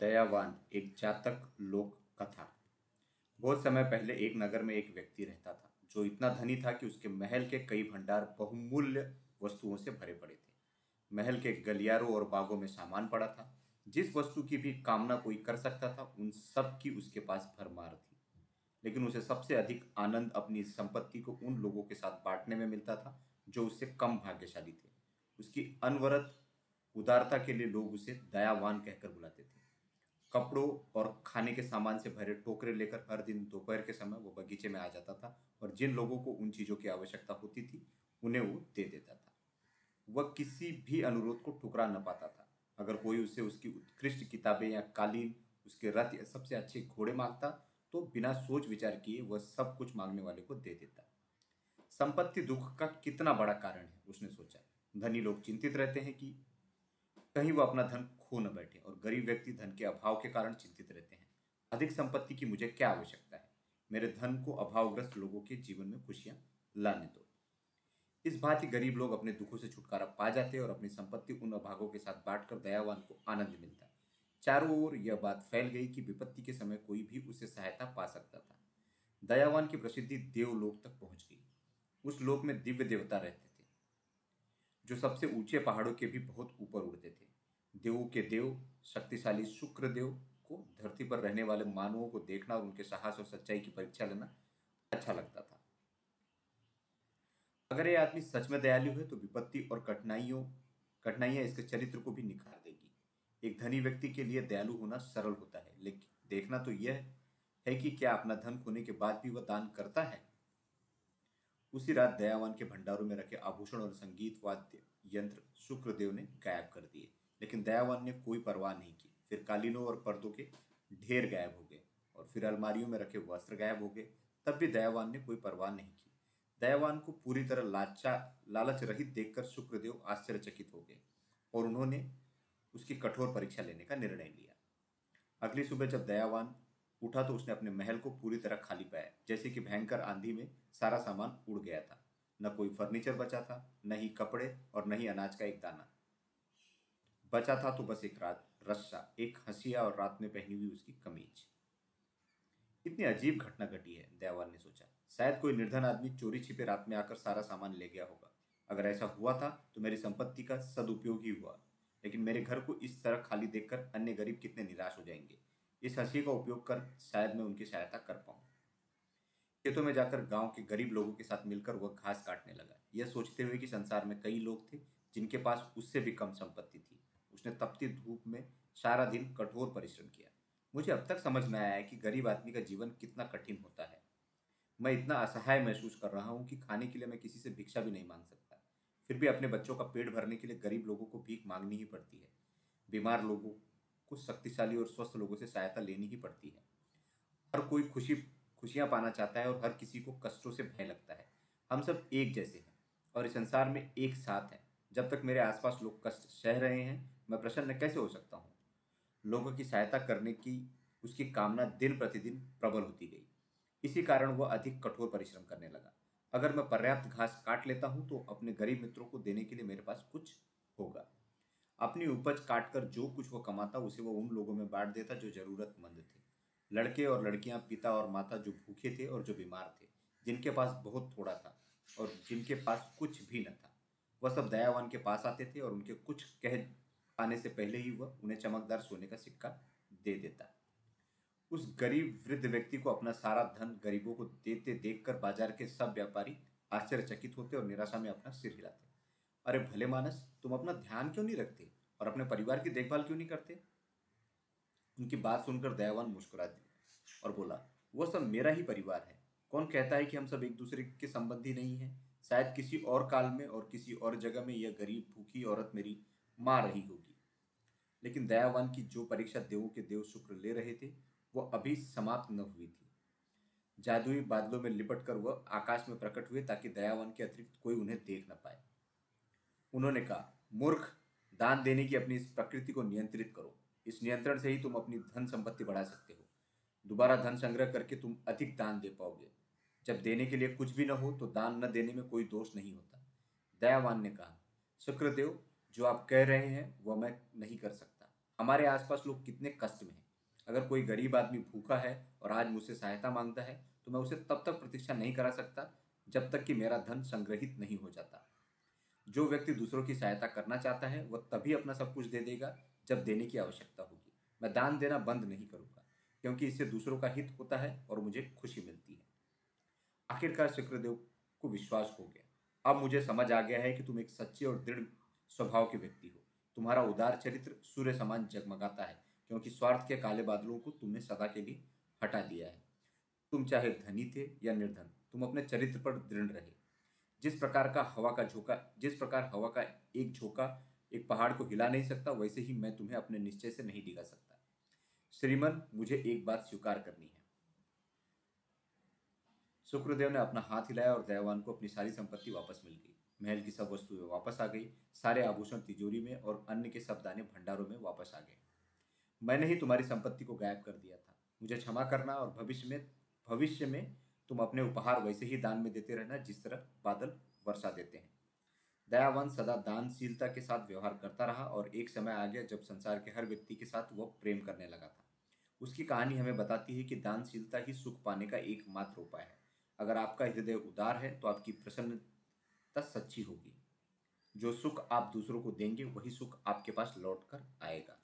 दयावान एक जातक लोक कथा। बहुत समय पहले एक नगर में एक व्यक्ति रहता था, जो इतना धनी था कि उसके महल के कई भंडार बहुमूल्य वस्तुओं से भरे पड़े थे। महल के गलियारों और बागों में सामान पड़ा था। जिस वस्तु की भी कामना कोई कर सकता था, उन सब की उसके पास भरमार थी। लेकिन उसे सबसे अधिक आनंद अपनी संपत्ति को उन लोगों के साथ बांटने में मिलता था, जो उससे कम भाग्यशाली थे। उसकी अनवरत उदारता के लिए लोग उसे दयावान कहकर बुलाते थे। कपड़ों और खाने के सामान से भरे टोकरे लेकर हर दिन दोपहर के समय वो बगीचे में आ जाता था और जिन लोगों को उन चीज़ों की आवश्यकता होती थी, उन्हें वो दे देता था। वह किसी भी अनुरोध को ठुकरा न पाता था। अगर कोई उसे उसकी उत्कृष्ट किताबें या कालीन, उसके रथ या सबसे अच्छे घोड़े माँगता तो बिना सोच विचार किए वह सब कुछ मांगने वाले को दे देता। संपत्ति दुख का कितना बड़ा कारण है, उसने सोचा। धनी लोग चिंतित रहते हैं कि कहीं वह अपना धन खो न बैठे और गरीब व्यक्ति धन के अभाव के कारण चिंतित रहते हैं। अधिक संपत्ति की मुझे क्या आवश्यकता है? मेरे धन को अभावग्रस्त लोगों के जीवन में खुशियाँ लाने दो। इस बात ही गरीब लोग अपने दुखों से छुटकारा पा जाते हैं और अपनी संपत्ति उन अभागों के साथ बांटकर दयावान को आनंद मिलता चारों ओर यह बात फैल गई कि विपत्ति के समय कोई भी उसे सहायता पा सकता था। दयावान की प्रसिद्धि देवलोक तक पहुँच गई। उस लोक में दिव्य देवता रहते जो सबसे ऊँचे पहाड़ों के भी बहुत ऊपर उड़ते थे। देवों के देव, शक्तिशाली शुक्र देव को धरती पर रहने वाले मानवों को देखना और उनके साहस और सच्चाई की परीक्षा लेना अच्छा लगता था। अगर ये आदमी सच में दयालु है तो विपत्ति और कठिनाइयों, कठिनाइयाँ इसके चरित्र को भी निखार देगी। एक धनी व्यक्ति के लिए दयालु होना सरल होता है, लेकिन देखना तो यह है कि क्या अपना धन खोने के बाद भी वह दान करता है? उसी रात दयावान के भंडारों में रखे आभूषण और संगीत वाद्य यंत्र शुक्रदेव ने गायब कर दिए। लेकिन दयावान ने कोई परवाह नहीं की। फिर कालीनों और पर्दों के ढेर गायब हो गए और फिर अलमारियों में रखे वस्त्र गायब हो गए। तब भी दयावान ने कोई परवाह नहीं की। दयावान को पूरी तरह लाचा, लालच रहित देखकर शुक्रदेव आश्चर्यचकित हो गए और उन्होंने उसकी कठोर परीक्षा लेने का निर्णय लिया। अगली सुबह जब दयावान उठा तो उसने अपने महल को पूरी तरह खाली पाया, जैसे कि भयंकर आंधी में सारा सामान उड़ गया था। न कोई फर्नीचर बचा था, न ही कपड़े और न ही अनाज का एक दाना। बचा था तो बस एक रात, रस्सा, एक हंसिया और रात में पहनी हुई उसकी कमीज। इतनी अजीब घटना घटी है दयावान ने सोचा। शायद कोई निर्धन आदमी चोरी छिपे रात में आकर सारा सामान ले गया होगा। अगर ऐसा हुआ था तो मेरी संपत्ति का सदुपयोग ही हुआ। लेकिन मेरे घर को इस तरह खाली देखकर अन्य गरीब कितने निराश हो जाएँगे। इस हँसी का उपयोग कर शायद मैं उनकी सहायता कर पाऊँ। खेतों में जाकर गाँव के गरीब लोगों के साथ मिलकर वह घास काटने लगा। यह सोचते हुए कि संसार में कई लोग थे जिनके पास उससे भी कम संपत्ति थी। उसने तपती धूप में सारा दिन कठोर परिश्रम किया। मुझे अब तक समझ में आया है कि गरीब आदमी का जीवन कितना कठिन होता है। मैं इतना असहाय महसूस कर रहा हूँ कि खाने के लिए मैं किसी से भिक्षा भी नहीं मांग सकता। फिर भी अपने बच्चों का पेट भरने के लिए गरीब लोगों को भीख मांगनी ही पड़ती है। बीमार लोगों को शक्तिशाली और स्वस्थ लोगों से सहायता लेनी ही पड़ती है। हर कोई खुशी, खुशियाँ पाना चाहता है और हर किसी को कष्टों से भय लगता है। हम सब एक जैसे हैं और इस संसार में एक साथ हैं। जब तक मेरे आसपास लोग कष्ट सह रहे हैं, मैं प्रसन्न कैसे हो सकता हूँ? लोगों की सहायता करने की उसकी कामना दिन प्रतिदिन प्रबल होती गई। इसी कारण वह अधिक कठोर परिश्रम करने लगा। अगर मैं पर्याप्त घास काट लेता हूँ तो अपने गरीब मित्रों को देने के लिए मेरे पास कुछ होगा। अपनी उपज काटकर जो कुछ वो कमाता, उसे वो उन लोगों में बांट देता जो जरूरतमंद थे। लड़के और लड़कियाँ, पिता और माता जो भूखे थे और जो बीमार थे, जिनके पास बहुत थोड़ा था और जिनके पास कुछ भी न था। वह सब दयावान के पास आते थे और उनके कुछ कह पाने से पहले ही वह उन्हें चमकदार सोने का सिक्का दे देता। उस गरीब वृद्ध व्यक्ति को अपना सारा धन गरीबों को देते देखकर बाज़ार के सब व्यापारी आश्चर्यचकित होते और निराशा में अपना सिर हिलाते। अरे भले मानस, तुम अपना ध्यान क्यों नहीं रखते? और अपने परिवार की देखभाल क्यों नहीं करते? उनकी बात सुनकर दयावान मुस्कुरा दिया और बोला वह सब मेरा ही परिवार है। कौन कहता है कि हम सब एक दूसरे के संबंधी नहीं हैं? शायद किसी और काल में और किसी और जगह में यह गरीब, भूखी औरत मेरी माँ रही होगी लेकिन दयावान की जो परीक्षा देवों के देव शुक्र ले रहे थे, वो अभी समाप्त न हुई थी। जादुई बादलों में लिपट कर वह आकाश में प्रकट हुए ताकि दयावान के अतिरिक्त कोई उन्हें देख न पाए। उन्होंने कहा, मूर्ख दान देने की अपनी इस प्रकृति को नियंत्रित करो। इस नियंत्रण से ही तुम अपनी धन संपत्ति बढ़ा सकते हो। दोबारा धन संग्रह करके तुम अधिक दान दे पाओगे। जब देने के लिए कुछ भी न हो तो दान न देने में कोई दोष नहीं होता। दयावान ने कहा शुक्रदेव जो आप कह रहे हैं, वह मैं नहीं कर सकता। हमारे आसपास लोग कितने कष्ट में हैं। अगर कोई गरीब आदमी भूखा है और आज मुझसे सहायता माँगता है तो मैं उसे तब तक प्रतीक्षा नहीं करा सकता, जब तक कि मेरा धन संग्रहित नहीं हो जाता। जो व्यक्ति दूसरों की सहायता करना चाहता है वह तभी अपना सब कुछ दे देगा जब देने की आवश्यकता होगी। मैं दान देना बंद नहीं करूँगा, क्योंकि इससे दूसरों का हित होता है और मुझे खुशी मिलती है। आखिरकार शुक्रदेव को विश्वास हो गया। अब मुझे समझ आ गया है कि तुम एक सच्चे और दृढ़ स्वभाव के व्यक्ति हो। तुम्हारा उदार चरित्र सूर्य समान जगमगाता है, क्योंकि स्वार्थ के काले बादलों को तुमने सदा के लिए हटा दिया है। तुम चाहे धनी थे या निर्धन, तुम अपने चरित्र पर दृढ़ रहे। जिस प्रकार का हवा का झोंका, जिस प्रकार हवा का एक झोंका एक पहाड़ को हिला नहीं सकता, वैसे ही मैं तुम्हें अपने निश्चय से नहीं डिगा सकता। श्रीमन, मुझे एक बात स्वीकार करनी है। शुक्रदेव ने अपना हाथ हिलाया और दयावान को अपनी सारी संपत्ति वापस मिल गई। महल की सब वस्तुएँ वापस आ गई। सारे आभूषण तिजोरी में और अन्य के सब दाने भंडारों में वापस आ गए। मैंने ही तुम्हारी संपत्ति को गायब कर दिया था। मुझे क्षमा करना और भविष्य में भविष्य में तुम अपने उपहार वैसे ही दान में देते रहना, जिस तरह बादल वर्षा देते हैं। दयावान सदा दानशीलता के साथ व्यवहार करता रहा और एक समय आ गया जब संसार के हर व्यक्ति के साथ वह प्रेम करने लगा था। उसकी कहानी हमें बताती है कि दानशीलता ही सुख पाने का एकमात्र उपाय है। अगर आपका हृदय उदार है तो आपकी प्रसन्नता सच्ची होगी। जो सुख आप दूसरों को देंगे, वही सुख आपके पास लौट कर आएगा।